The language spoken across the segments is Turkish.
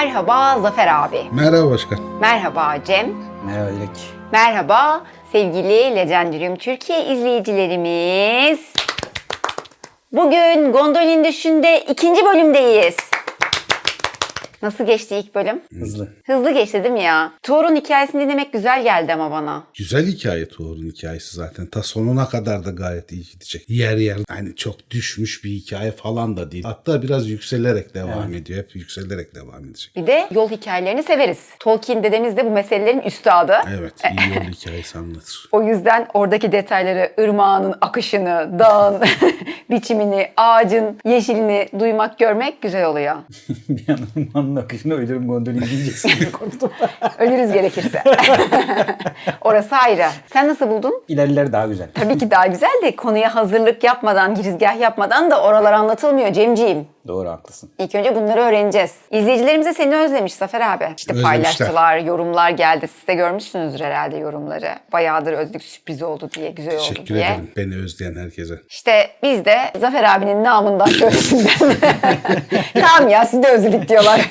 Merhaba Zafer abi. Merhaba başkan. Merhaba Cem. Merhaba Dilek. Merhaba sevgili Legendarium Türkiye izleyicilerimiz. Bugün Gondolin Düşün'de ikinci bölümdeyiz. Nasıl geçti ilk bölüm? Hızlı. Hızlı geçti değil mi ya? Tuğrul'un hikayesini dinlemek güzel geldi ama bana. Güzel hikaye Tuğrul'un hikayesi zaten. Ta sonuna kadar da gayet iyi gidecek. Yer yer hani çok düşmüş bir hikaye falan da değil. Hatta biraz yükselerek devam ediyor. Hep yükselerek devam edecek. Bir de yol hikayelerini severiz. Tolkien dedemiz de bu meselelerin üstadı. Evet iyi yol hikayesi anlatır. O yüzden oradaki detayları, ırmağının akışını, dağın biçimini, ağacın yeşilini duymak, görmek güzel oluyor. bir an ormanın akışına ölürüm gondolin diyeceksin diye korktum. Ölürüz gerekirse. Orası ayrı. Sen nasıl buldun? İlerler daha güzel. Tabii ki daha güzel de konuya hazırlık yapmadan, girizgah yapmadan da oralar anlatılmıyor Cemciğim. Doğru haklısın. İlk önce bunları öğreneceğiz. İzleyicilerimiz de seni özlemiş Zafer abi. İşte Özlemişler. paylaştılar, yorumlar geldi. Siz de görmüşsünüzdür herhalde yorumları. Bayağıdır özlük sürpriz oldu diye, güzel oldu Teşekkür diye. ederim beni özleyen herkese. İşte biz de Zafer abinin namından şöhretinden. tamam ya siz de özledik diyorlar.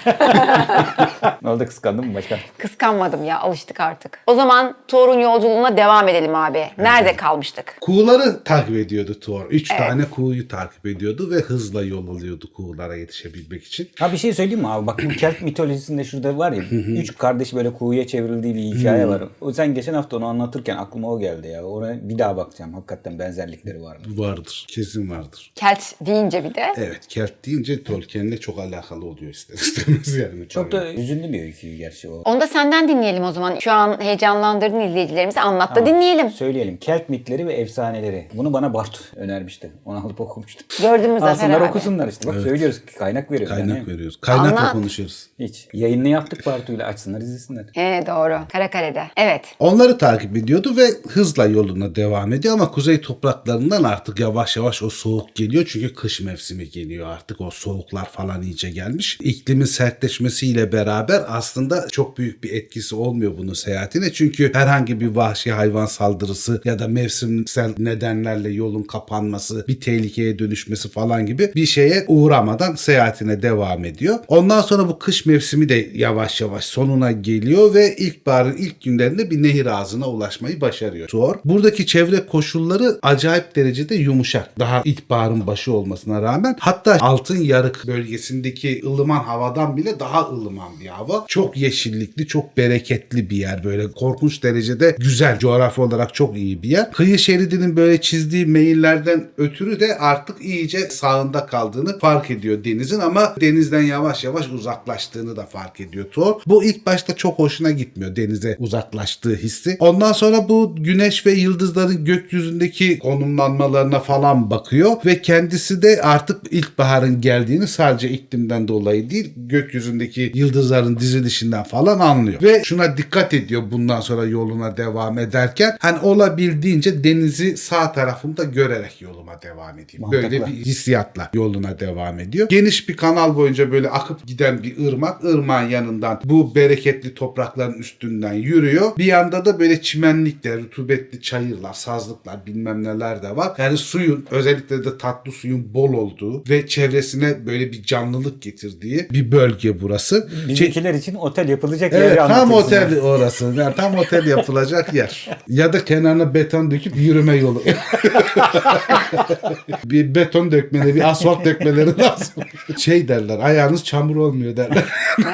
Ne oldu kıskandın mı başkan? Kıskanmadım ya alıştık artık. O zaman Thor'un yolculuğuna devam edelim abi. Nerede kalmıştık? Kuğuları takip ediyordu Thor. Üç Evet. tane kuğuyu takip ediyordu ve hızla yol alıyordu kuğulara yetişebilmek için. Ha bir şey söyleyeyim mi abi? Bak bu Kelt mitolojisinde şurada var ya. üç kardeş böyle kuyuya çevrildiği bir hikaye var. O sen geçen hafta onu anlatırken aklıma o geldi ya. Ona bir daha bakacağım. Hakikaten benzerlikleri var mı? Vardır. Kesin vardır. Kelt deyince bir de. Evet Kelt deyince Tolkien'le çok alakalı oluyor ister istemez yani. Çok da hüzünlü bir öykü gerçi o. Onu da senden dinleyelim o zaman. Şu an heyecanlandırdın izleyicilerimizi. Anlat da dinleyelim. Söyleyelim. Kelt mitleri ve efsaneleri. Bunu bana Bartu önermişti. Onu alıp okumuştum. Gördün mü Zafer Alsınlar abi? okusunlar işte. Bak söylüyoruz. Kaynak veriyoruz. Kaynak yani. veriyoruz. Kaynakla Anlat. konuşuyoruz. Hiç. Yayını yaptık Bartu'yla. Açsınlar izlesinler. He doğru. Karakale'de. Evet. Onları takip ediyordu ve hızla yoluna devam ediyor ama kuzey topraklarından artık yavaş yavaş o soğuk geliyor. Çünkü kış mevsimi geliyor artık o soğuklar falan iyice gelmiş. İklimin sertleşmesiyle beraber aslında çok büyük bir etkisi olmuyor bunun seyahatine. Çünkü herhangi bir vahşi hayvan saldırısı ya da mevsimsel nedenlerle yolun kapanması, bir tehlikeye dönüşmesi falan gibi bir şeye uğramadan seyahatine devam ediyor. Ondan sonra bu kış mevsimi de yavaş yavaş sonuna geliyor ve ilkbaharın ilk günlerinde bir nehir ağzına ulaşmayı başarıyor. Thor. Buradaki çevre koşulları acayip derecede yumuşak. Daha ilkbaharın başı olmasına rağmen hatta altın yarık bölgesindeki ılıman havadan bile daha ılıman bir hava. Çok yeşillikli, çok bereketli bir yer. Böyle korkunç derecede güzel. Coğrafi olarak çok iyi bir yer. Kıyı şeridinin böyle çizdiği meyillerden ötürü de artık iyice sağında kaldığını fark ediyor denizin ama denizden yavaş yavaş uzaklaştığını da fark ediyor Thor. Bu ilk başta çok hoşuna gitmiyor denize uzaklaştığı hissi. Ondan sonra bu güneş ve yıldızların gökyüzündeki konumlanmalarına falan bakıyor ve kendisi de artık ilkbaharın geldiğini sadece iklimden dolayı değil gökyüzündeki yıldızların dizilişinden falan anlıyor. Ve şuna dikkat ediyor bundan sonra yoluna devam ederken hani olabildiğince denizi sağ tarafımda görerek yoluma devam edeyim. Mantıklı. Böyle bir hissiyatla yoluna devam ediyor. Geniş bir kanal boyunca böyle akıp giden bir ırmak. Irmağın yanından bu bereketli toprakların üstünden yürüyor. Bir yanda da böyle çimenlikler, rutubetli çayırlar, sazlıklar bilmem neler de var. Yani suyun özellikle de tatlı suyun bol olduğu ve çevresine böyle bir canlılık getirdiği bir bölge burası. Şey- Bizimkiler için otel yapılacak Evet yeri tam otel orası. Yani tam otel yapılacak yer. Ya da kenarına beton döküp yürüme yolu. bir beton dökmeleri, bir asfalt dökmeleri lazım. Şey derler ayağınız çamur olmuyor derler.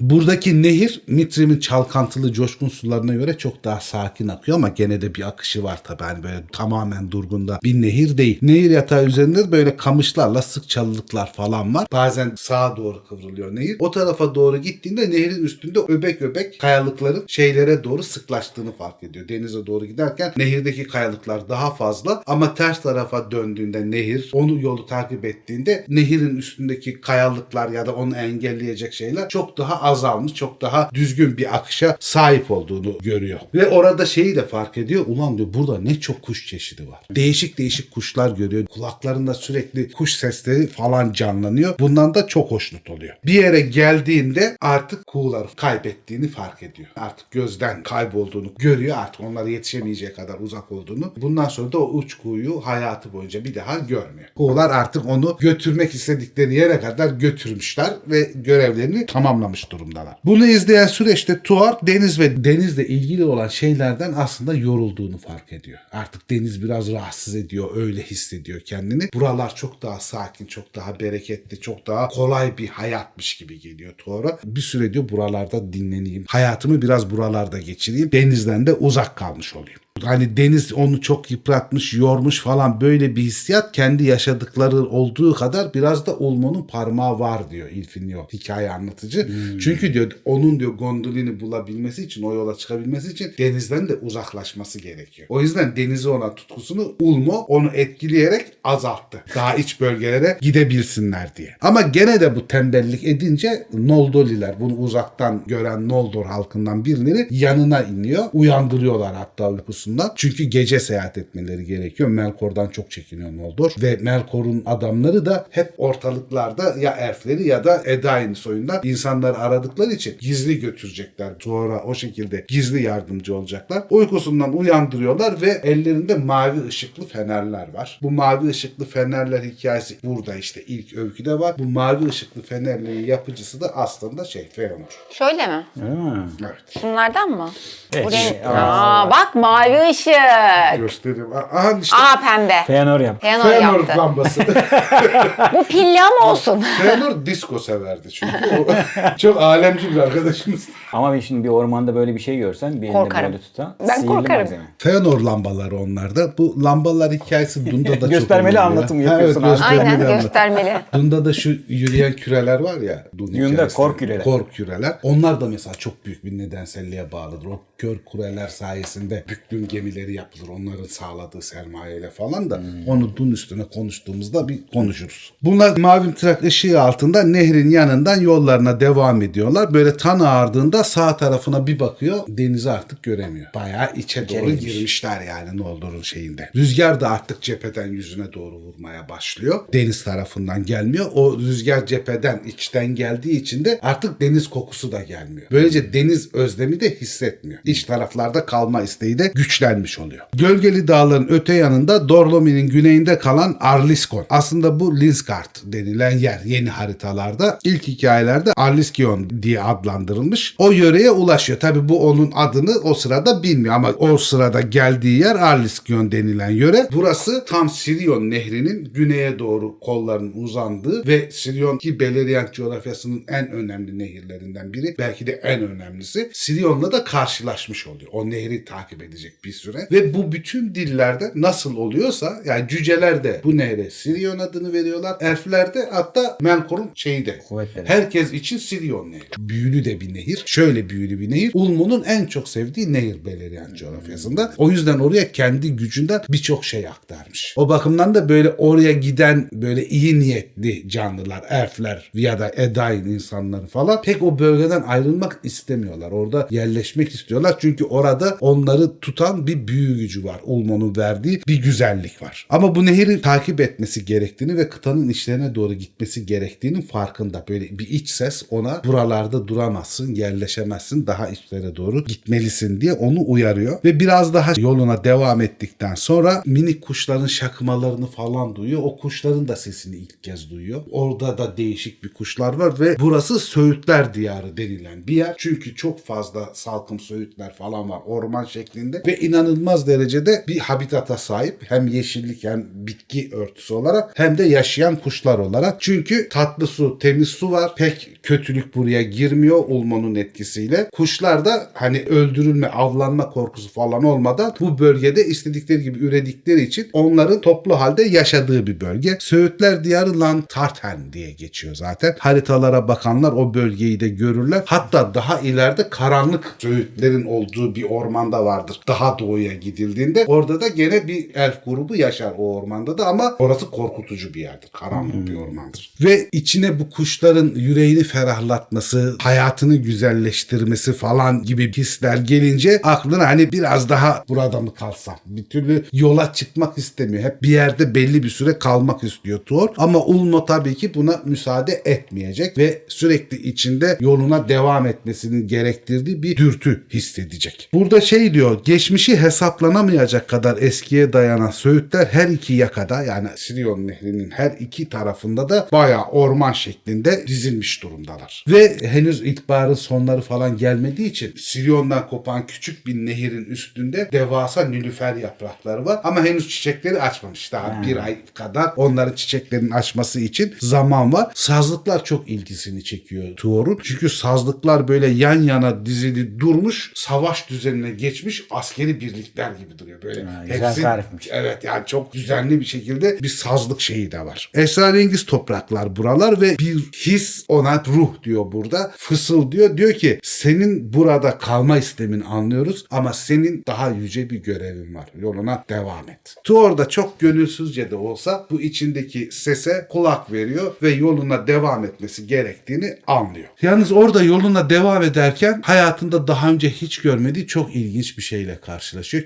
Buradaki nehir Mitrim'in çalkantılı coşkun sularına göre çok daha sakin akıyor ama gene de bir akışı var tabii. Yani böyle tamamen durgunda bir nehir değil. Nehir yatağı üzerinde böyle kamışlarla sık çalılıklar falan var. Bazen sağa doğru kıvrılıyor nehir. O tarafa doğru gittiğinde nehrin üstünde öbek öbek kayalıkların şeylere doğru sıklaştığını fark ediyor. Denize doğru giderken nehirdeki kayalıklar daha fazla ama ters tarafa döndüğünde nehir onu yolu takip ettiğinde nehirin üstündeki kayalıklar ya da onu engelleyecek şeyler çok daha azalmış, çok daha düzgün bir akışa sahip olduğunu görüyor. Ve orada şeyi de fark ediyor. Ulan diyor burada ne çok kuş çeşidi var. Değişik değişik kuşlar görüyor. Kulaklarında sürekli kuş sesleri falan canlanıyor. Bundan da çok hoşnut oluyor. Bir yere geldiğinde artık kuğuları kaybettiğini fark ediyor. Artık gözden kaybolduğunu görüyor. Artık onlara yetişemeyeceği kadar uzak olduğunu. Bundan sonra da o uç kuğuyu hayatı boyunca bir daha görmüyor. Huğlar artık onu götürmek istedikleri yere kadar götürmüşler ve görevlerini tamamlamış durumdalar. Bunu izleyen süreçte Tuar deniz ve denizle ilgili olan şeylerden aslında yorulduğunu fark ediyor. Artık deniz biraz rahatsız ediyor, öyle hissediyor kendini. Buralar çok daha sakin, çok daha bereketli, çok daha kolay bir hayatmış gibi geliyor Tuar'a. Bir süre diyor buralarda dinleneyim. Hayatımı biraz buralarda geçireyim. Denizden de uzak kalmış olayım. Hani deniz onu çok yıpratmış, yormuş falan böyle bir hissiyat kendi yaşadıkları olduğu kadar biraz da Ulmo'nun parmağı var diyor İlfinio hikaye anlatıcı. Çünkü diyor onun diyor gondolini bulabilmesi için o yola çıkabilmesi için denizden de uzaklaşması gerekiyor. O yüzden denize olan tutkusunu Ulmo onu etkileyerek azalttı. Daha iç bölgelere gidebilsinler diye. Ama gene de bu tembellik edince Noldoliler bunu uzaktan gören Noldor halkından birileri yanına iniyor. Uyandırıyorlar hatta uykusundan. Çünkü gece seyahat etmeleri gerekiyor. Melkor'dan çok çekiniyor Noldor. Ve Melkor'un adamları da hep ortalıklarda ya elfleri ya da Edain soyundan insanları aradıkları için gizli götürecekler. Sonra o şekilde gizli yardımcı olacaklar. Uykusundan uyandırıyorlar ve ellerinde mavi ışıklı fenerler var. Bu mavi ışıklı fenerler hikayesi burada işte ilk öyküde var. Bu mavi ışıklı fenerlerin yapıcısı da aslında şey Feanor. Şöyle mi? Mi? Evet. Şunlardan mı? Evet. Bu renk- Aa. Aa, bak mavi ışık. Göstereyim. Aha işte Aa pembe. Feanor yap. Piyano Feanor yaptı. lambası. Bu pilli ama olsun. Feanor disco severdi çünkü. O çok alemci bir arkadaşımız. Ama ben şimdi bir ormanda böyle bir şey görsen bir elinde Korkarım. böyle tutan. Ben sihirli korkarım. malzeme. Feanor lambaları onlarda. Bu lambalar hikayesi Dunda'da çok Göstermeli önemli. anlatım Ha, yapıyorsun abi. göstermeli Aynen anlatım. göstermeli. Dunda'da şu yürüyen küreler var ya. Dun Dunda hikayesinde. kor küreler. Kor küreler. Onlar da mesela çok büyük bir nedenselliğe bağlıdır. O kör küreler sayesinde büklüm gemileri yapılır. Onların sağladığı sermayeyle falan da onu Dun üstüne konuştuğumuzda bir konuşuruz. Bunlar mavi trak ışığı altında nehrin yanından yollarına devam ediyorlar. Böyle tan ağardığında sağ tarafına bir bakıyor. Denizi artık göremiyor. Bayağı içe doğru girmiş. girmişler yani Noldor'un şeyinde. Rüzgar da artık cepheden yüzüne doğru vurmaya başlıyor. Deniz tarafından gelmiyor. O rüzgar cepheden içten geldiği için de artık deniz kokusu da gelmiyor. Böylece deniz özlemi de hissetmiyor. İç taraflarda kalma isteği de güçlenmiş oluyor. Gölgeli dağların öte yanında Dorlomi'nin güneyinde kalan Arliskon. Aslında bu Linsgard denilen yer yeni haritalarda. ilk hikayelerde Arliskion diye adlandırılmış. O yöreye ulaşıyor. Tabi bu onun adını o sırada bilmiyor ama o sırada geldiği yer Arliskion denilen yöre. Burası tam Sirion nehrinin güneye doğru kollarının uzandığı ve Sirion ki Beleriand coğrafyasının en önemli nehirlerinden biri. Belki de en önemlisi. Sirion'la da karşılaşmış oluyor. O nehri takip edecek bir süre. Ve bu bütün dillerde nasıl oluyorsa yani cüceler de bu nehre Sirion adını veriyorlar. Elfler de hatta Melkor'un şeyi de. Kuvvetleri. Herkes için Sirion nehri. Büyülü de bir nehir. Şöyle büyülü bir nehir. Ulmo'nun en çok sevdiği nehir Beleriand coğrafyasında. O yüzden oraya kendi gücünden birçok şey aktarmış. O bakımdan da böyle oraya giden böyle iyi niyetli canlılar, elfler ya da Edain insanları falan pek o bölgeden ayrılmak istemiyorlar. Orada yerleşmek istiyorlar. Çünkü orada onları tutan bir büyü gücü var. Ulmo'nun verdiği bir güzellik var. Ama bu nehri takip etmesi gerektiğini ve kıtanın içlerine doğru gitmesi gerektiğinin farkında. Böyle bir iç ses ona buralarda duramazsın, yerleşemezsin, daha içlere doğru gitmelisin diye onu uyarıyor. Ve biraz daha yoluna devam ettikten sonra minik kuşların şakmalarını falan duyuyor. O kuşların da sesini ilk kez duyuyor. Orada da değişik bir kuşlar var ve burası Söğütler Diyarı denilen bir yer. Çünkü çok fazla salkım söğütler falan var orman şeklinde ve inanılmaz derecede bir habitata sahip. Hem yeşillik hem bitki örtüsü olarak hem de yaşayan kuşlar olarak. Çünkü tatlı su, temiz su var. Pek kötülük buraya girmiyor Ulmo'nun etkisiyle. Kuşlar da hani öldürülme, avlanma korkusu falan olmadan bu bölgede istedikleri gibi üredikleri için onların toplu halde yaşadığı bir bölge. Söğütler Diyarı Lantarten diye geçiyor zaten. Haritalara bakanlar o bölgeyi de görürler. Hatta daha ileride karanlık Söğütlerin olduğu bir ormanda vardır. Daha doğuya gidildiğinde orada da gene bir elf grubu yaşar o ormanda da ama orası korkutucu bir yerdir. Karanlık bir ormandır. Ve içine bu kuşların yüreğini ferahlatması, hayatını güzelleştirmesi falan gibi hisler gelince aklına hani biraz daha burada mı kalsam? Bir türlü yola çıkmak istemiyor. Hep bir yerde belli bir süre kalmak istiyor Tuor. Ama Ulmo tabii ki buna müsaade etmeyecek ve sürekli içinde yoluna devam etmesinin gerektirdiği bir dürtü hissedecek. Burada şey diyor geçmişi hesaplanamayacak kadar eskiye dayanan Söğütler her iki yakada yani Sirion Nehri'nin her iki tarafında da bayağı orman şeklinde dizilmiş durumdalar. Ve henüz ilkbaharın sonları falan gelmediği için Sirion'dan kopan küçük bir nehirin üstünde devasa nilüfer yaprakları var ama henüz çiçekleri açmamış daha bir ay kadar onların çiçeklerin açması için zaman var. Sazlıklar çok ilgisini çekiyor Tuor'un. Çünkü sazlıklar böyle yan yana dizili durmuş savaş düzenine geçmiş askeri birlikler gibi duruyor. Böyle Ha, güzel tarifmiş. Evet yani çok düzenli bir şekilde bir sazlık şeyi de var. Esrarengiz topraklar buralar ve bir his ona ruh diyor burada. Fısıl diyor. Diyor ki senin burada kalma istemini anlıyoruz ama senin daha yüce bir görevin var. Yoluna devam et. Tuor da çok gönülsüzce de olsa bu içindeki sese kulak veriyor ve yoluna devam etmesi gerektiğini anlıyor. Yalnız orada yoluna devam ederken hayatında daha önce hiç görmediği çok ilginç bir şeyle karşılaşıyor.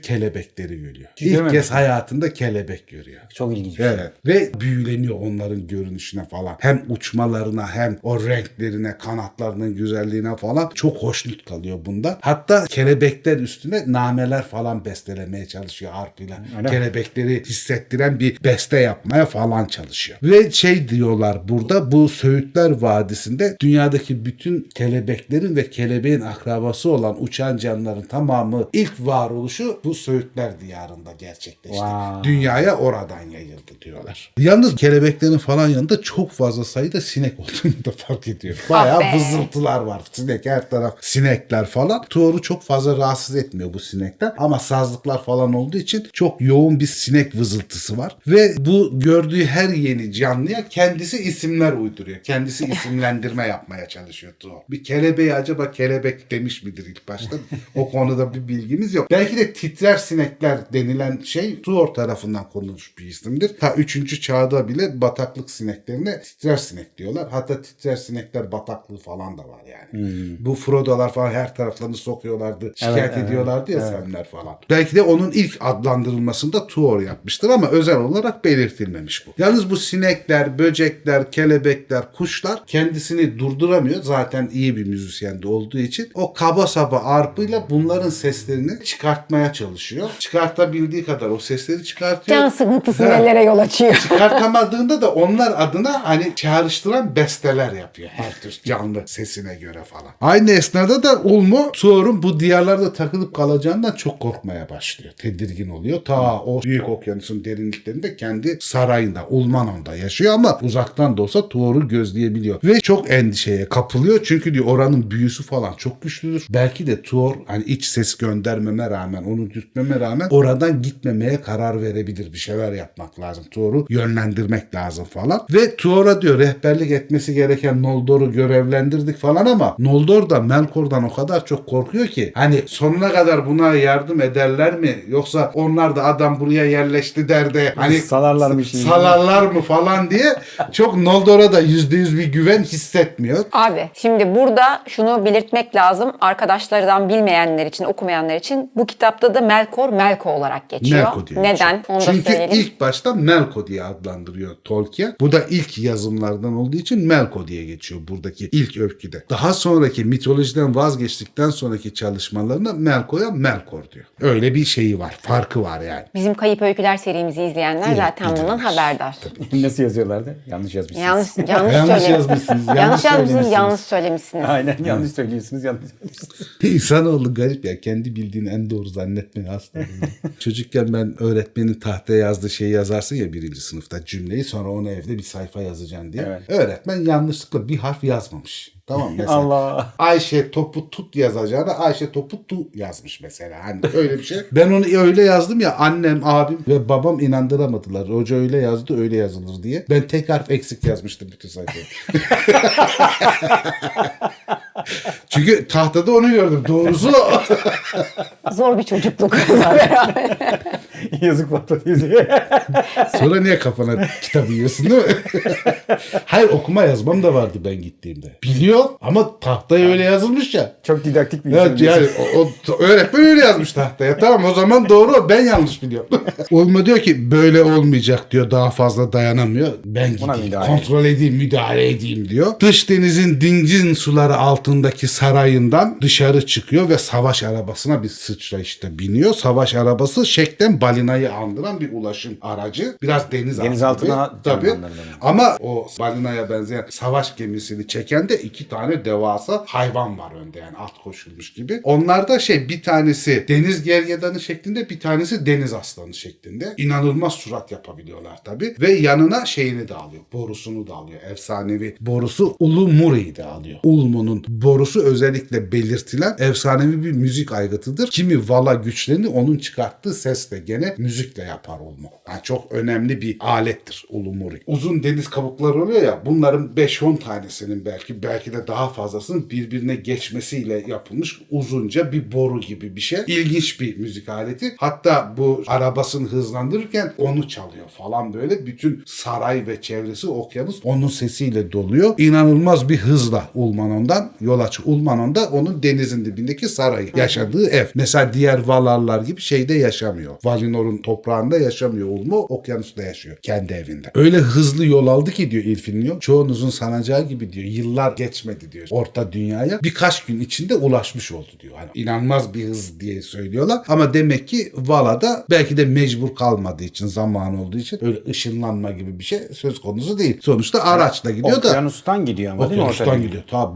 Kelebekleri görüyor. Hiç İlk görmemiştim. kez hayatında kelebek görüyor. Çok ilginç şey. Evet. Ve büyüleniyor onların görünüşüne falan. Hem uçmalarına hem o renklerine, kanatlarının güzelliğine falan çok hoşnut kalıyor bunda. Hatta kelebekler üstüne nameler falan bestelemeye çalışıyor harpiyle. Öyle mi? Kelebekleri hissettiren bir beste yapmaya falan çalışıyor. Ve şey diyorlar burada bu Söğütler Vadisi'nde dünyadaki bütün kelebeklerin ve kelebeğin akrabası olan uçan canlıların tamamı ilk varoluşu bu Söğütler diyarında gerçekleşti. Vay. Dünyaya oradan yayıldı diyorlar. Yalnız kelebeklerin falan yanında çok fazla sayıda sinek olduğunu da fark ediyor. Bayağı Ah be. vızıltılar var. Sinek her taraf sinekler falan. Tuor'u çok fazla rahatsız etmiyor bu sinekler. Ama sazlıklar falan olduğu için çok yoğun bir sinek vızıltısı var. Ve bu gördüğü her yeni canlıya kendisi isimler uyduruyor. Kendisi isimlendirme yapmaya çalışıyor Tuor. Bir kelebeği acaba kelebek demiş midir ilk başta? O konuda bir bilgimiz yok. Belki de titrer sinekler denilen şey Tuor tarafından konulmuş bir isimdir. Ta 3. çağda bile bataklık sineklerine titrer sinek diyorlar. Hatta titrer sinekler bataklığı falan da var yani. Bu Frodo'lar falan her taraflarını sokuyorlardı. Şikayet Evet, evet. ediyorlardı ya Semler falan. Belki de onun ilk adlandırılmasında Tuor yapmıştır ama özel olarak belirtilmemiş bu. Yalnız bu sinekler, böcekler, kelebekler, kuşlar kendisini durduramıyor. Zaten iyi bir müzisyen de olduğu için o kaba saba arpıyla bunların seslerini çıkartmaya çalışıyor. Çıkartabildiği kadar o sesleri çıkartıyor. Can sıkıntısı Evet. nelere yol açıyor. Çıkartamadığında da onlar adına hani çağrıştıran besteler yapıyor. Her tür canlı sesine göre falan. Aynı esnada da Ulmo Tuor'un bu diyarlarda takılıp kalacağından çok korkmaya başlıyor. Tedirgin oluyor. Ta o büyük okyanusun derinliklerinde kendi sarayında Ulmanon'da yaşıyor ama uzaktan da olsa Tuor'u gözleyebiliyor. Ve çok endişeye kapılıyor. Çünkü diyor oranın büyüsü falan çok güçlüdür. Belki de Tuor hani iç ses göndermeme rağmen onu dürtmeme rağmen oradan gitmemeye karar verebilir. Bir şeyler yapmak lazım. Tuor'u yönlendirmek lazım falan. Ve Tuor'a diyor rehberlik etmesi gereken Noldor'u görevlendirdik falan ama Noldor da Melkor'dan o kadar çok korkuyor ki hani sonuna kadar buna yardım ederler mi? Yoksa onlar da adam buraya yerleşti der de hani Salarlar mı şimdi? salarlar mı falan diye çok Noldor'a da yüzde yüz bir güven hissetmiyor. Abi şimdi burada şunu belirtmek lazım. Arkadaşlardan bilmeyenler için, okumayanlar için bu kitapta da Melkor Melko olarak geçiyor. Melko diye Neden? Onu da Çünkü söyleyelim. ilk başta Melko diye adlandırıyor Tolkien. Bu da ilk yazımlardan olduğu için Melko diye geçiyor buradaki ilk öyküde. Daha sonraki mitolojiden vazgeçtikten sonraki çalışmalarında Melko'ya Melkor diyor. Öyle bir şeyi var. Farkı var yani. Bizim Kayıp Öyküler serimizi izleyenler Evet, zaten bundan bilirler. haberdar. Nasıl yazıyorlardı? Yanlış yazmışsınız. Yanlış, yanlış, Yanlış söyle- yazmışsınız, yanlış Yanlış yazmışsınız, söylemişsiniz. yanlış söylemişsiniz. Aynen yanlış söylüyorsunuz yanlış söylüyorsunuz. İnsanoğlu garip ya. Kendi bildiğini en doğru zannetmeye hasta. Çocukken ben öğretmenin tahtaya yazdığı şeyi yazarsın ya birinci sınıfta cümleyi sonra onu evde bir sayfa yazacaksın diye. Evet. Öğretmen yanlışlıkla bir harf yazmamış. Tamam mesela. Allah. Ayşe topu tut yazacağına Ayşe topu tu yazmış mesela. Hani öyle bir şey. Ben onu öyle yazdım ya annem, abim ve babam inandıramadılar. Hoca öyle yazdı öyle yazılır diye. Ben tek harf eksik yazmıştım bütün sayfayı. Çünkü tahtada onu gördüm. Doğrusu o. Zor bir çocukluk. Yazık yüzüğe. Sonra niye kafana kitap yiyorsun değil mi? Hayır okuma yazmam da vardı ben gittiğimde. Biliyor ama tahtaya öyle yazılmış ya. Çok didaktik bir Evet insan. yani o, o- öğretmen öyle yazmış tahtaya. Tamam o zaman doğru ben yanlış biliyorum. Ulma diyor ki böyle olmayacak diyor daha fazla dayanamıyor. Ben Buna gideyim müdahale kontrol edeyim müdahale edeyim diyor. Dış denizin dingin suları altındaki sarayından dışarı çıkıyor ve savaş arabasına bir sıçrayışta biniyor. Savaş arabası şeklen balinayı andıran bir ulaşım aracı. Biraz deniz altı tabii. Ama o balinaya benzeyen savaş gemisini çeken de iki tane devasa hayvan var önde yani at koşulmuş gibi. Onlar da şey bir tanesi deniz gergedanı şeklinde bir tanesi deniz aslanı şeklinde. İnanılmaz surat yapabiliyorlar tabii. Ve yanına şeyini de alıyor. Borusunu da alıyor. Efsanevi borusu Ulu Muri'yi de alıyor. Ulmu'nun borusu özellikle belirtilen efsanevi bir müzik aygıtıdır. Kimi vala güçlerini onun çıkarttığı sesle gene müzikle yapar Ulmu. Yani çok önemli bir alettir Ulu Muri. Uzun deniz kabukları oluyor ya bunların 5-10 tanesinin belki belki de daha fazlasının birbirine geçmesiyle yapılmış uzunca bir boru gibi bir şey. İlginç bir müzik aleti. Hatta bu arabasını hızlandırırken onu çalıyor falan böyle. Bütün saray ve çevresi okyanus onun sesiyle doluyor. İnanılmaz bir hızla Ulmanon'dan yola çık. Ulmanon da onun denizin dibindeki sarayı. Yaşadığı ev. Mesela diğer Valarlar gibi şeyde yaşamıyor. Valinor'un toprağında yaşamıyor Ulmo. Okyanusta yaşıyor. Kendi evinde. Öyle hızlı yol aldı ki diyor İlfinio. Çoğunuzun sanacağı gibi diyor. Yıllar geçmedi diyor. Orta dünyaya birkaç gün içinde ulaşmış oldu diyor. Hani inanılmaz bir hız diye söylüyorlar. Ama demek ki Vala'da belki de mecbur kalmadığı için zaman olduğu için öyle ışınlanma gibi bir şey söz konusu değil. Sonuçta araçla gidiyor da Okyanustan gidiyor ama değil mi? Okyanustan ortaya? gidiyor. Ta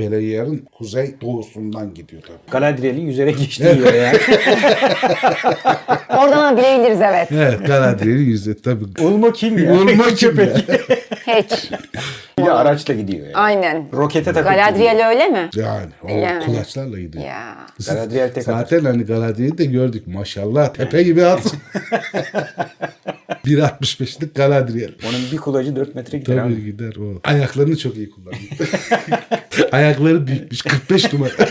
Kuzey doğusundan gidiyor tabii. Galadriel'in yüzerek geçtiği yere yani. Oradan bilebiliriz evet. Evet Galadriel'in yüzü tabii. Ulmo kim ya? Ulmo kim Köpek. Hiç. Bir de araçla gidiyor yani. Aynen. Rokete takıp gidiyor. Galadriel öyle mi? Yani o Yani. kulaçlarla gidiyor. Ya. Galadriel tek. Zaten hani Galadriel'i de gördük maşallah tepe gibi at. 1.65'lik Galadriel. Onun bir kulacı 4 metre gider Tabii abi. gider o. Ayaklarını çok iyi kullanıyor. Ayakları büyükmüş 45 numara.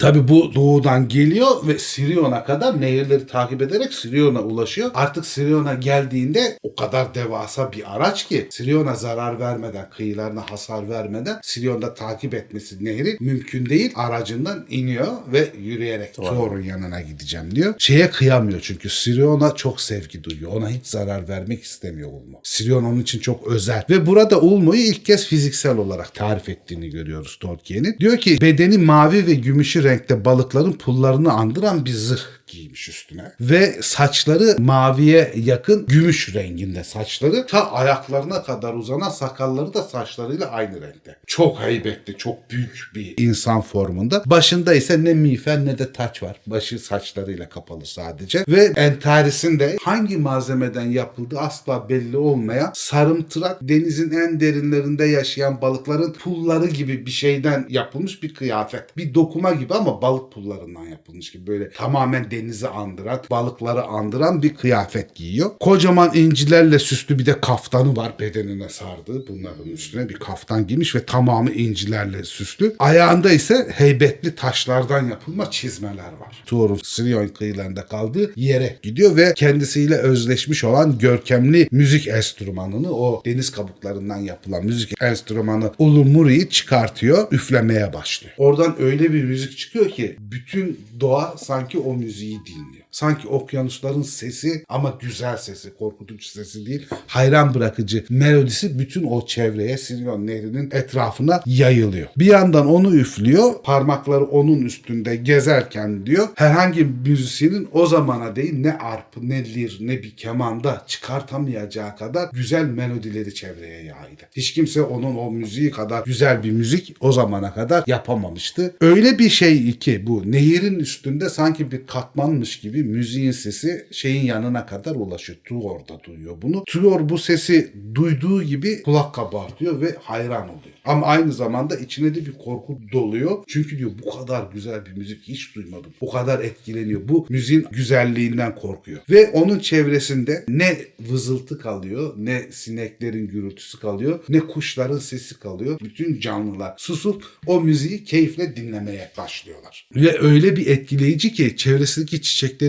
Tabii bu doğudan geliyor ve Sirion'a kadar nehirleri takip ederek Sirion'a ulaşıyor. Artık Sirion'a geldiğinde o kadar devasa bir araç ki Sirion'a zarar vermeden, kıyılarına hasar vermeden Sirion'da takip etmesi nehri mümkün değil. Aracından iniyor ve yürüyerek Thor'un yanına gideceğim diyor. Şeye kıyamıyor çünkü Sirion'a çok sevgi duyuyor. Ona hiç zarar vermek istemiyor Ulmo. Sirion onun için çok özel. Ve burada Ulmo'yu ilk kez fiziksel olarak tarif ettiğini görüyoruz Tolkien'in. Diyor ki bedeni mavi ve gümüşü renkte balıkların pullarını andıran bir zırh giymiş üstüne. Ve saçları maviye yakın gümüş renginde saçları. Ta ayaklarına kadar uzanan sakalları da saçlarıyla aynı renkte. Çok heybetli, çok büyük bir insan formunda. Başında ise ne miğfer ne de taç var. Başı saçlarıyla kapalı sadece. Ve entarisinde hangi malzemeden yapıldığı asla belli olmayan sarımtırak denizin en derinlerinde yaşayan balıkların pulları gibi bir şeyden yapılmış bir kıyafet. Bir dokuma gibi ama balık pullarından yapılmış gibi böyle tamamen denizi andıran, balıkları andıran bir kıyafet giyiyor. Kocaman incilerle süslü bir de kaftanı var bedenine sardığı. Bunların üstüne bir kaftan giymiş ve tamamı incilerle süslü. Ayağında ise heybetli taşlardan yapılma çizmeler var. Tuor'un Sirion kıyılarında kaldığı yere gidiyor ve kendisiyle özleşmiş olan görkemli müzik enstrümanını o deniz kabuklarından yapılan müzik enstrümanı Ulumuri'yi çıkartıyor, üflemeye başlıyor. Oradan öyle bir müzik çıkıyor ki bütün doğa sanki o müziği 一顶 Sanki okyanusların sesi ama güzel sesi, korkutucu sesi değil. Hayran bırakıcı melodisi bütün o çevreye Sirion Nehri'nin etrafına yayılıyor. Bir yandan onu üflüyor. Parmakları onun üstünde gezerken diyor. Herhangi bir müzisyenin o zamana değin ne arp, ne lir, ne bir kemanda çıkartamayacağı kadar güzel melodileri çevreye yaydı. Hiç kimse onun o müziği kadar güzel bir müzik o zamana kadar yapamamıştı. Öyle bir şey ki bu nehirin üstünde sanki bir katmanmış gibi müziğin sesi şeyin yanına kadar ulaşıyor. Tuor da duyuyor bunu. Tuor bu sesi duyduğu gibi kulak kabartıyor ve hayran oluyor. Ama aynı zamanda içine de bir korku doluyor. Çünkü diyor bu kadar güzel bir müzik hiç duymadım. O kadar etkileniyor. Bu müziğin güzelliğinden korkuyor. Ve onun çevresinde ne vızıltı kalıyor, ne sineklerin gürültüsü kalıyor, ne kuşların sesi kalıyor. Bütün canlılar susup o müziği keyifle dinlemeye başlıyorlar. Ve öyle bir etkileyici ki çevresindeki Çevresindeki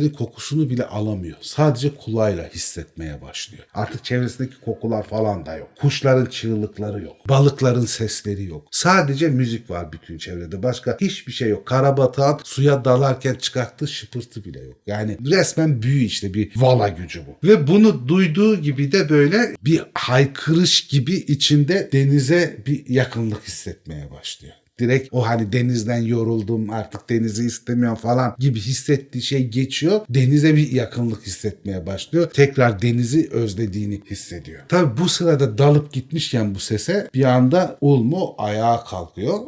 çiçeklerin kokusunu bile alamıyor. Sadece kulağıyla hissetmeye başlıyor. Artık çevresindeki kokular falan da yok. Kuşların çığlıkları yok. Balıkların sesleri yok. Sadece müzik var bütün çevrede. Başka hiçbir şey yok. Karabatağın suya dalarken çıkarttığı şıpırtı bile yok. Yani resmen büyü işte bir vala gücü bu. Ve bunu duyduğu gibi de böyle bir haykırış gibi içinde denize bir yakınlık hissetmeye başlıyor. Direkt o hani denizden yoruldum artık denizi istemiyorum falan gibi hissettiği şey geçiyor. Denize bir yakınlık hissetmeye başlıyor. Tekrar denizi özlediğini hissediyor. Tabi bu sırada dalıp gitmişken bu sese bir anda Ulmo ayağa kalkıyor.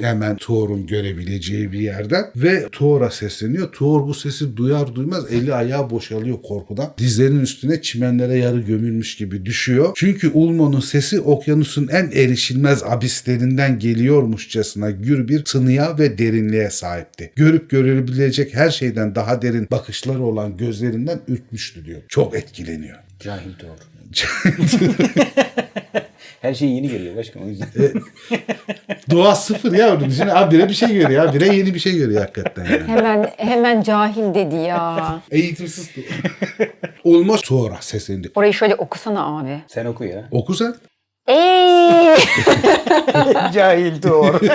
Hemen Thor'un görebileceği bir yerden ve Thor'a sesleniyor. Thor bu sesi duyar duymaz eli ayağı boşalıyor korkudan. Dizlerinin üstüne çimenlere yarı gömülmüş gibi düşüyor. Çünkü Ulmo'nun sesi okyanusun en erişilmez abislerinden geliyormuşçasına gür bir tınıya ve derinliğe sahipti. Görüp görülebilecek her şeyden daha derin bakışları olan gözlerinden ürkmüştü diyor. Çok etkileniyor. Cahil doğru. Her şey yeni geliyor başkanım o yüzden. Doğa sıfır ya için. Habire bir şey görüyor. Habire yeni bir şey görüyor hakikaten yani. Hemen hemen cahil dedi ya. Eğitimsiz. Olmaz sonra seslendi. Orayı şöyle okusana abi. Sen oku ya. Oku sen. Ey! Cahil doğru.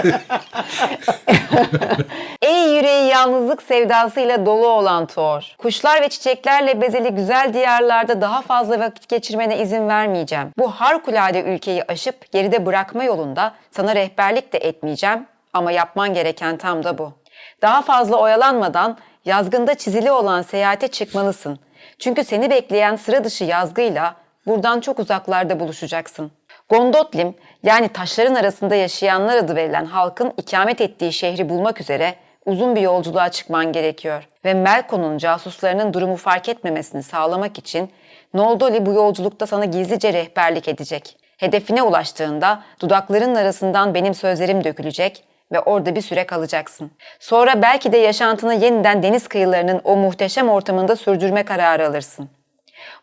Ey yüreği yalnızlık sevdasıyla dolu olan Thor. Kuşlar ve çiçeklerle bezeli güzel diyarlarda daha fazla vakit geçirmene izin vermeyeceğim. Bu harikulade ülkeyi aşıp geride bırakma yolunda sana rehberlik de etmeyeceğim ama yapman gereken tam da bu. Daha fazla oyalanmadan yazgında çizili olan seyahate çıkmalısın. Çünkü seni bekleyen sıra dışı yazgıyla buradan çok uzaklarda buluşacaksın. Gondotlim yani taşların arasında yaşayanlar adı verilen halkın ikamet ettiği şehri bulmak üzere uzun bir yolculuğa çıkman gerekiyor. Ve Melkon'un casuslarının durumu fark etmemesini sağlamak için Noldoli bu yolculukta sana gizlice rehberlik edecek. Hedefine ulaştığında dudakların arasından benim sözlerim dökülecek ve orada bir süre kalacaksın. Sonra belki de yaşantını yeniden deniz kıyılarının o muhteşem ortamında sürdürme kararı alırsın.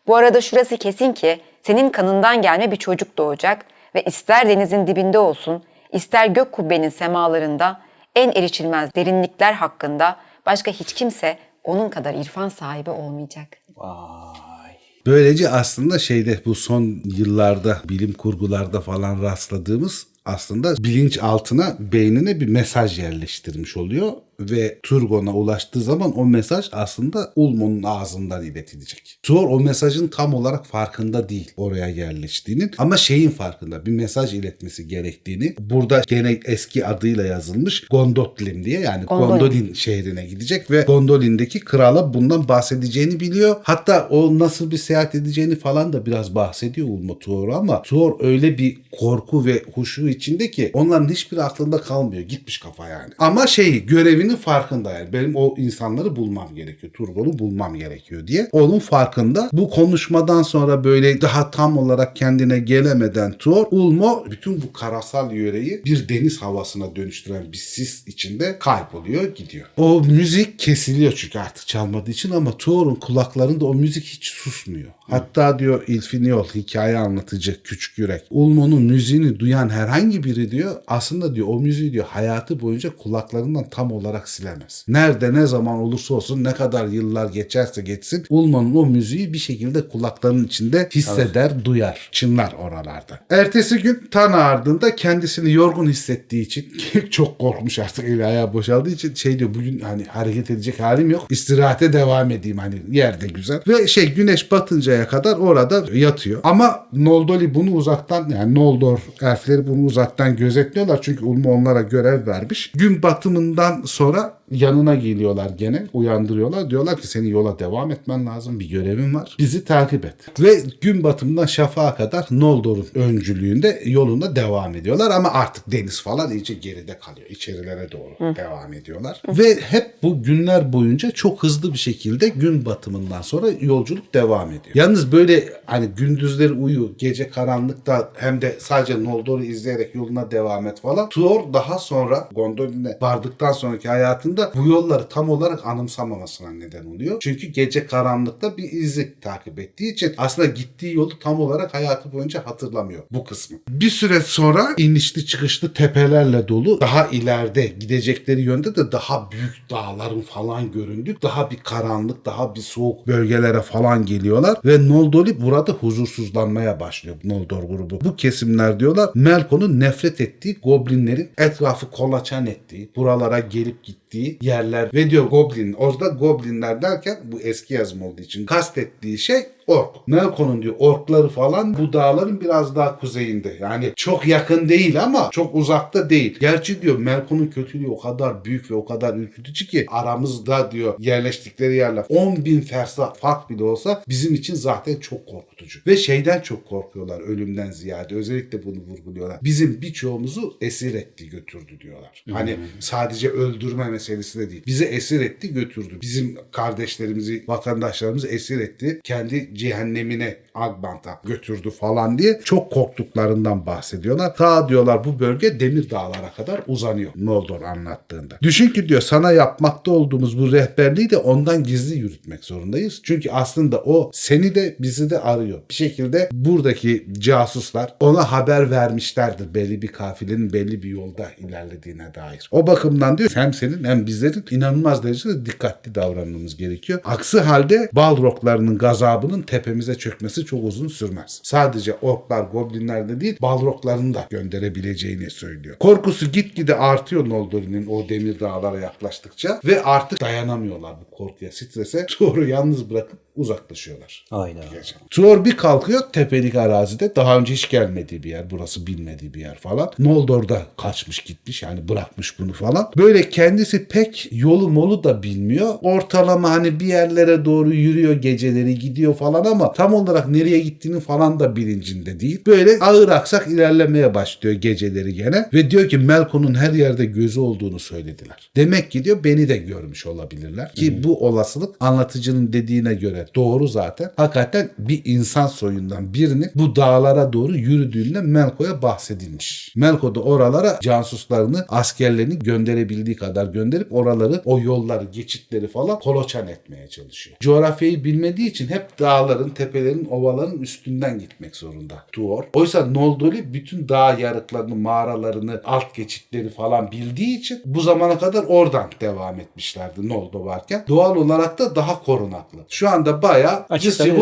Bu arada şurası kesin ki senin kanından gelme bir çocuk doğacak ve ister denizin dibinde olsun, ister gök kubbenin semalarında en erişilmez derinlikler hakkında başka hiç kimse onun kadar irfan sahibi olmayacak. Vay. Böylece aslında şeyde bu son yıllarda bilim kurgularda falan rastladığımız aslında bilinç altına beynine bir mesaj yerleştirmiş oluyor ve Turgon'a ulaştığı zaman o mesaj aslında Ulmo'nun ağzından iletilecek. Tur o mesajın tam olarak farkında değil oraya yerleştiğinin ama şeyin farkında bir mesaj iletmesi gerektiğini burada gene eski adıyla yazılmış Gondotlim diye yani Gondolin. Gondolin şehrine gidecek ve Gondolin'deki krala bundan bahsedeceğini biliyor. Hatta o nasıl bir seyahat edeceğini falan da biraz bahsediyor Ulmo Tuor'a ama Tuor öyle bir korku ve huşu içinde ki onların hiçbir aklında kalmıyor. Gitmiş kafa yani. Ama şey görevinin farkında yani. Benim o insanları bulmam gerekiyor. Turgon'u bulmam gerekiyor diye. Onun farkında. Bu konuşmadan sonra böyle daha tam olarak kendine gelemeden Tuor, Ulmo bütün bu karasal yöreyi bir deniz havasına dönüştüren bir sis içinde kayboluyor gidiyor. O müzik kesiliyor çünkü artık çalmadığı için ama Tuor'un kulaklarında o müzik hiç susmuyor. Hatta diyor İlfiniol hikaye anlatıcı küçük yürek. Ulmo'nun müziğini duyan herhangi biri diyor aslında diyor o müziği diyor hayatı boyunca kulaklarından tam olarak silemez. Nerede ne zaman olursa olsun ne kadar yıllar geçerse geçsin Ulmo'nun o müziği bir şekilde kulaklarının içinde hisseder, duyar, çınlar oralarda. Ertesi gün tan ardında kendisini yorgun hissettiği için çok korkmuş artık eli ayağı boşaldığı için şey diyor bugün hani hareket edecek halim yok. İstirahate devam edeyim hani yerde güzel. Ve şey güneş batıncaya kadar orada yatıyor. Ama Noldoli bunu uzaktan yani Noldor elfleri bunu uzaktan gözetliyorlar. Çünkü Ulmo onlara görev vermiş. Gün batımından sonra sonra yanına geliyorlar gene uyandırıyorlar. Diyorlar ki senin yola devam etmen lazım bir görevin var. Bizi takip et. Ve gün batımından şafağa kadar Noldor'un öncülüğünde yoluna devam ediyorlar ama artık deniz falan iyice geride kalıyor. İçerilere doğru devam ediyorlar. Ve hep bu günler boyunca çok hızlı bir şekilde gün batımından sonra yolculuk devam ediyor. Yalnız böyle hani gündüzleri uyu, gece karanlıkta hem de sadece Noldor'u izleyerek yoluna devam et falan. Tuor daha sonra Gondolin'e vardıktan sonraki hayatında da bu yolları tam olarak anımsamamasına neden oluyor. Çünkü gece karanlıkta bir izi takip ettiği için aslında gittiği yolu tam olarak hayatı boyunca hatırlamıyor bu kısmı. Bir süre sonra inişli çıkışlı tepelerle dolu daha ileride gidecekleri yönde de daha büyük dağların falan göründük. Daha bir karanlık, daha bir soğuk bölgelere falan geliyorlar ve Noldoli burada huzursuzlanmaya başlıyor Noldor grubu. Bu kesimler diyorlar Melkon'un nefret ettiği goblinlerin etrafı kolaçan ettiği, buralara gelip gittiği yerler ve diyor goblin. Orada goblinler derken bu eski yazım olduğu için kastettiği şey ork. Melkon'un diyor orkları falan bu dağların biraz daha kuzeyinde. Yani çok yakın değil ama çok uzakta değil. Gerçi diyor Melkon'un kötülüğü o kadar büyük ve o kadar ürkütücü ki aramızda diyor yerleştikleri yerler 10 bin fersah fark bile olsa bizim için zaten çok korkutucu. Ve şeyden çok korkuyorlar ölümden ziyade. Özellikle bunu vurguluyorlar. Bizim birçoğumuzu esir etti götürdü diyorlar. Hani sadece öldürme meselesi de değil. Bizi esir etti götürdü. Bizim kardeşlerimizi, vatandaşlarımızı esir etti. Kendi cehennemine Agbant'a götürdü falan diye çok korktuklarından bahsediyorlar. Ta diyorlar bu bölge demir dağlara kadar uzanıyor Noldor anlattığında. Düşün ki diyor sana yapmakta olduğumuz bu rehberliği de ondan gizli yürütmek zorundayız. Çünkü aslında o seni de bizi de arıyor. Bir şekilde buradaki casuslar ona haber vermişlerdir belli bir kafilenin belli bir yolda ilerlediğine dair. O bakımdan diyor hem senin hem bizlerin inanılmaz derecede dikkatli davranmamız gerekiyor. Aksi halde Balroglarının gazabının tepemize çökmesi çok uzun sürmez. Sadece orklar, goblinler de değil Balrogların da gönderebileceğini söylüyor. Korkusu gitgide artıyor Noldor'un o demir dağlara yaklaştıkça ve artık dayanamıyorlar bu korkuya, strese. Thor'u yalnız bırakıp uzaklaşıyorlar. Gece. Tuor bir kalkıyor tepelik arazide. Daha önce hiç gelmediği bir yer. Burası bilmediği bir yer falan. Noldor'da kaçmış gitmiş yani bırakmış bunu falan. Böyle kendisi pek yolu molu da bilmiyor. Ortalama hani bir yerlere doğru yürüyor geceleri gidiyor falan ama tam olarak nereye gittiğini falan da bilincinde değil. Böyle ağır aksak ilerlemeye başlıyor geceleri gene. Ve diyor ki Melkon'un her yerde gözü olduğunu söylediler. Demek ki diyor beni de görmüş olabilirler. Ki bu olasılık anlatıcının dediğine göre doğru zaten. Hakikaten bir insan soyundan birinin bu dağlara doğru yürüdüğünde Melko'ya bahsedilmiş. Melko da oralara casuslarını, askerlerini gönderebildiği kadar gönderip oraları, o yolları, geçitleri falan koloçan etmeye çalışıyor. Coğrafyayı bilmediği için hep dağların, tepelerin, ovaların üstünden gitmek zorunda Tuor. Oysa Noldoli bütün dağ yarıklarını, mağaralarını, alt geçitleri falan bildiği için bu zamana kadar oradan devam etmişlerdi Noldo varken. Doğal olarak da daha korunaklı. Şu anda bayağı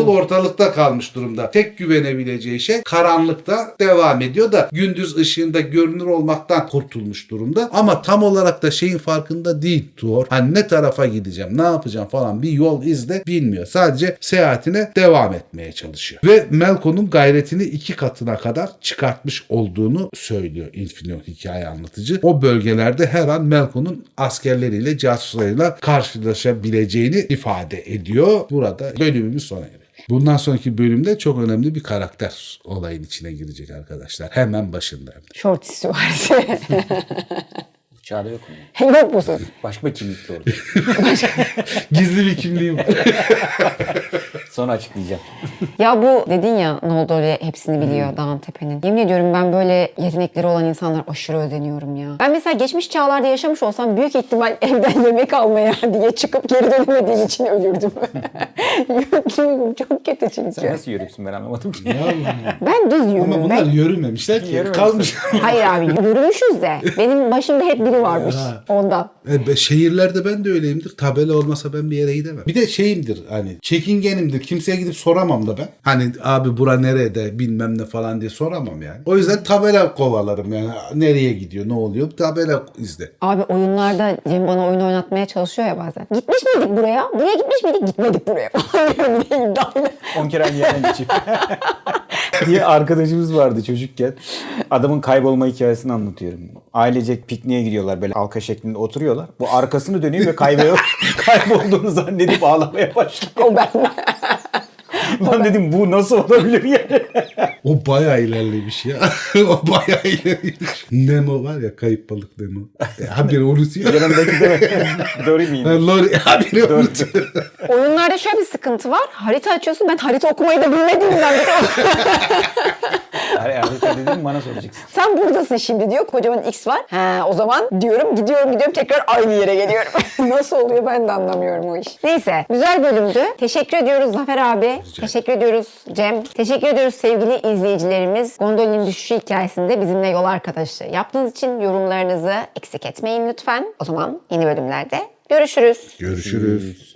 mi? ortalıkta kalmış durumda. Tek güvenebileceği şey karanlıkta devam ediyor da gündüz ışığında görünür olmaktan kurtulmuş durumda. Ama tam olarak da şeyin farkında değil Tuor. Hani ne tarafa gideceğim, ne yapacağım falan bir yol izle bilmiyor. Sadece seyahatine devam etmeye çalışıyor. Ve Melkon'un gayretini iki katına kadar çıkartmış olduğunu söylüyor Infinio hikaye anlatıcı. O bölgelerde her an Melkon'un askerleriyle, casuslarıyla karşılaşabileceğini ifade ediyor. Burada bölümümüz sona eriyor. Bundan sonraki bölümde çok önemli bir karakter olayın içine girecek arkadaşlar. Hemen başında. hem de. Çağda yok mu? Yok musun? Başka kimlikli orada. Gizli bir kimliğim var. Sonra açıklayacağım. Ya bu dedin ya Noldor'u hepsini biliyor dağın tepenin. Yemin ediyorum ben böyle yetenekleri olan insanlar aşırı özeniyorum ya. Ben mesela geçmiş çağlarda yaşamış olsam büyük ihtimal evden yemek almaya diye çıkıp geri dönemediğim için ölürdüm. Yok, Çok kötü Sen çünkü. nasıl yürüyorsun ben anlamadım ki. Ben düz yürüyorum. Ama bunlar Ben... yürümemişler ki. Yürümemişler. Kalmış. Hayır abi yürümüşüz de. Benim başımda hep biri varmış ondan. E, be- Şehirlerde ben de öyleyimdir. Tabela olmasa ben bir yere gidemem. Bir de şeyimdir hani çekingenimdir. Kimseye gidip soramam da ben. Hani abi bura nerede bilmem ne falan diye soramam yani. O yüzden tabela kovalarım yani. Nereye gidiyor ne oluyor tabela izle. Abi oyunlarda Cem bana oyun oynatmaya çalışıyor ya bazen. Gitmiş miydik buraya? Buraya gitmiş miydik? Gitmedik buraya. Bir de iddiayla. 10 kere aynı yerden geçeyim. diye arkadaşımız vardı çocukken. Adamın kaybolma hikayesini anlatıyorum. Ailecek pikniğe gidiyorlar böyle halka şeklinde oturuyorlar. Bu arkasını dönüyor ve kayboluyor. kaybolduğunu zannedip ağlamaya başlıyor. O ben. Lan dedim bu nasıl olabilir yani? O bayağı ilerlemiş ya. o bayağı ilerlemiş. Nemo var ya kayıp balık Nemo. E, haberi unutuyor. Yanındaki de Dory miydi? Lori haberi unutuyor. Oyunlarda şöyle bir sıkıntı var. Harita açıyorsun. Ben harita okumayı da bilmediğimden. Harita dedim bana soracaksın. Sen buradasın şimdi diyor. Kocaman X var. He, o zaman diyorum gidiyorum gidiyorum tekrar aynı yere geliyorum. Nasıl oluyor ben de anlamıyorum o iş. Neyse güzel bölümdü. Teşekkür ediyoruz Zafer abi. Teşekkür ediyoruz Cem. Teşekkür ediyoruz sevgili izleyicilerimiz. Gondolin düşüşü hikayesinde bizimle yol arkadaşı yaptığınız için yorumlarınızı eksik etmeyin lütfen. O zaman yeni bölümlerde görüşürüz. Görüşürüz.